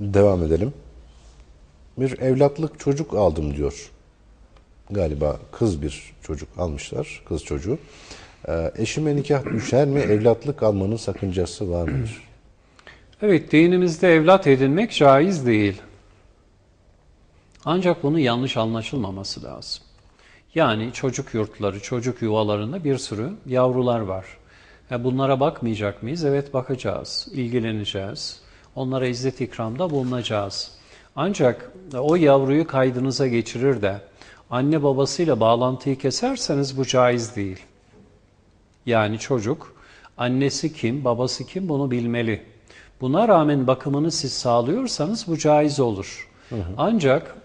Devam edelim. Bir evlatlık çocuk aldım diyor. Galiba kız bir çocuk almışlar, kız çocuğu. Ee, eşime nikah düşer mi? Evlatlık almanın sakıncası var mıdır? Evet, dinimizde evlat edinmek caiz değil. Ancak bunun yanlış anlaşılmaması lazım. Yani çocuk yurtları, çocuk yuvalarında bir sürü yavrular var. E bunlara bakmayacak mıyız? Evet bakacağız, ilgileneceğiz. Onlara izzet ikramda bulunacağız. Ancak o yavruyu kaydınıza geçirir de anne babasıyla bağlantıyı keserseniz bu caiz değil. Yani çocuk annesi kim, babası kim bunu bilmeli. Buna rağmen bakımını siz sağlıyorsanız bu caiz olur. Ancak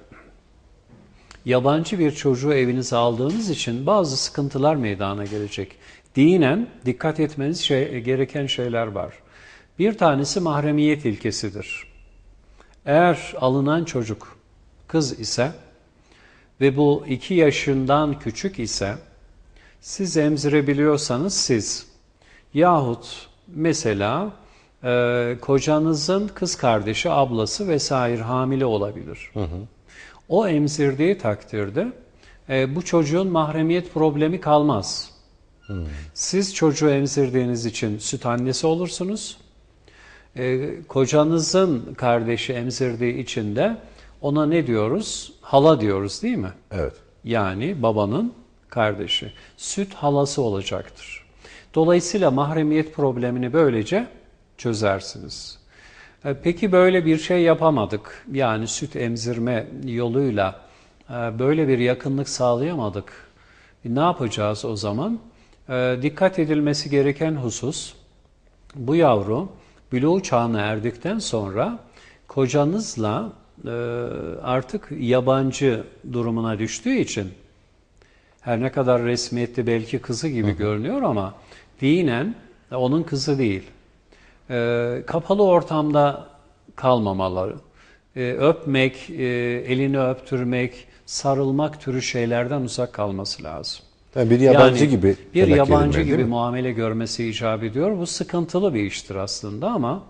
yabancı bir çocuğu evinize aldığınız için bazı sıkıntılar meydana gelecek. Dinen dikkat etmeniz şey, gereken şeyler var. Bir tanesi mahremiyet ilkesidir. Eğer alınan çocuk kız ise ve bu iki yaşından küçük ise siz emzirebiliyorsanız siz yahut mesela e, kocanızın kız kardeşi, ablası vesaire hamile olabilir. O emzirdiği takdirde e, bu çocuğun mahremiyet problemi kalmaz. Siz çocuğu emzirdiğiniz için süt annesi olursunuz. E, kocanızın kardeşi emzirdiği için de ona ne diyoruz? Hala diyoruz değil mi? Evet. Yani babanın kardeşi. Süt halası olacaktır. Dolayısıyla mahremiyet problemini böylece çözersiniz. E, Peki böyle bir şey yapamadık. Yani süt emzirme yoluyla e, böyle bir yakınlık sağlayamadık. E, Ne yapacağız o zaman? E, Dikkat edilmesi gereken husus bu yavru buluğ çağına erdikten sonra kocanızla e, artık yabancı durumuna düştüğü için her ne kadar resmiyette belki kızı gibi görünüyor ama dinen onun kızı değil. E, kapalı ortamda kalmamaları, e, öpmek, e, elini öptürmek, sarılmak türü şeylerden uzak kalması lazım. Yani bir yabancı Yani gibi. bir yabancı yerine, gibi muamele görmesi icap ediyor. Bu sıkıntılı bir iştir aslında ama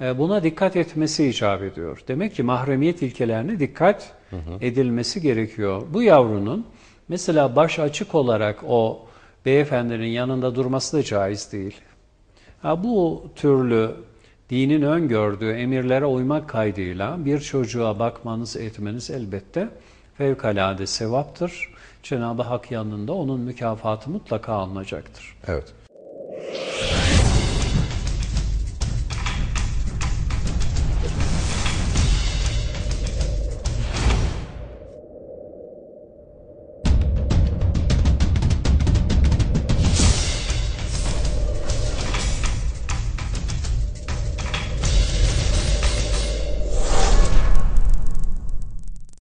e, buna dikkat etmesi icap ediyor. Demek ki mahremiyet ilkelerine dikkat edilmesi gerekiyor. Bu yavrunun mesela baş açık olarak o beyefendinin yanında durması da caiz değil. Ha, bu türlü dinin öngördüğü emirlere uymak kaydıyla bir çocuğa bakmanız, etmeniz elbette fevkalade sevaptır. Cenab-ı Hak yanında onun mükafatı mutlaka alınacaktır. Evet.